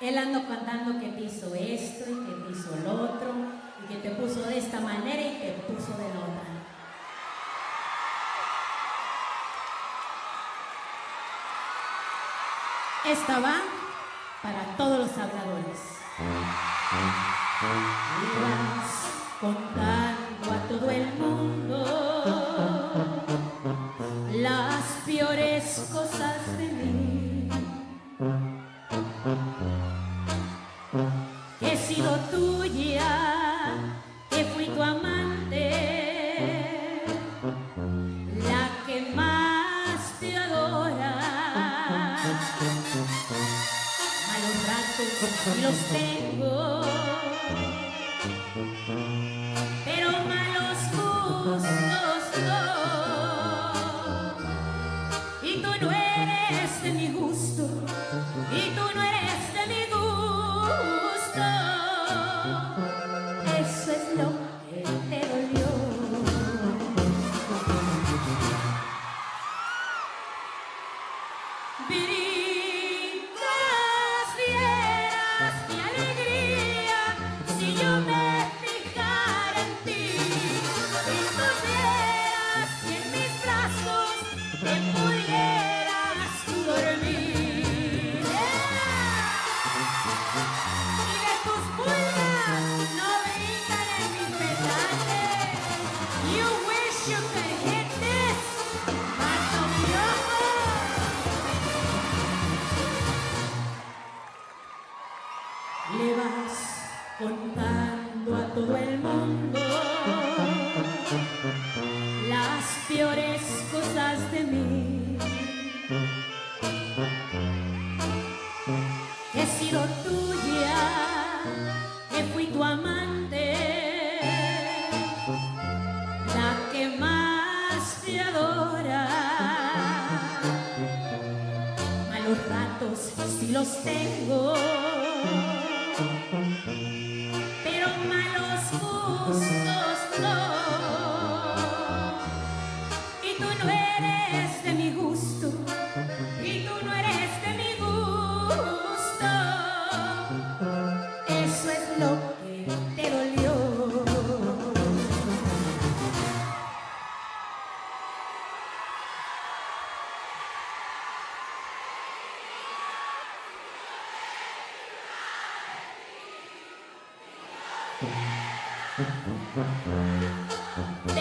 Él ando contando que te hizo esto y que te hizo lo otro y que te puso de esta manera y te puso de la otra. Esta va para todos los habladores. Contando a todo el y los tengo, pero Le vas contando a todo el mundo las peores cosas de mí. He sido tuya, los tengo, pero malos gustos no. Y tú no eres de mi gusto, フフフフフ。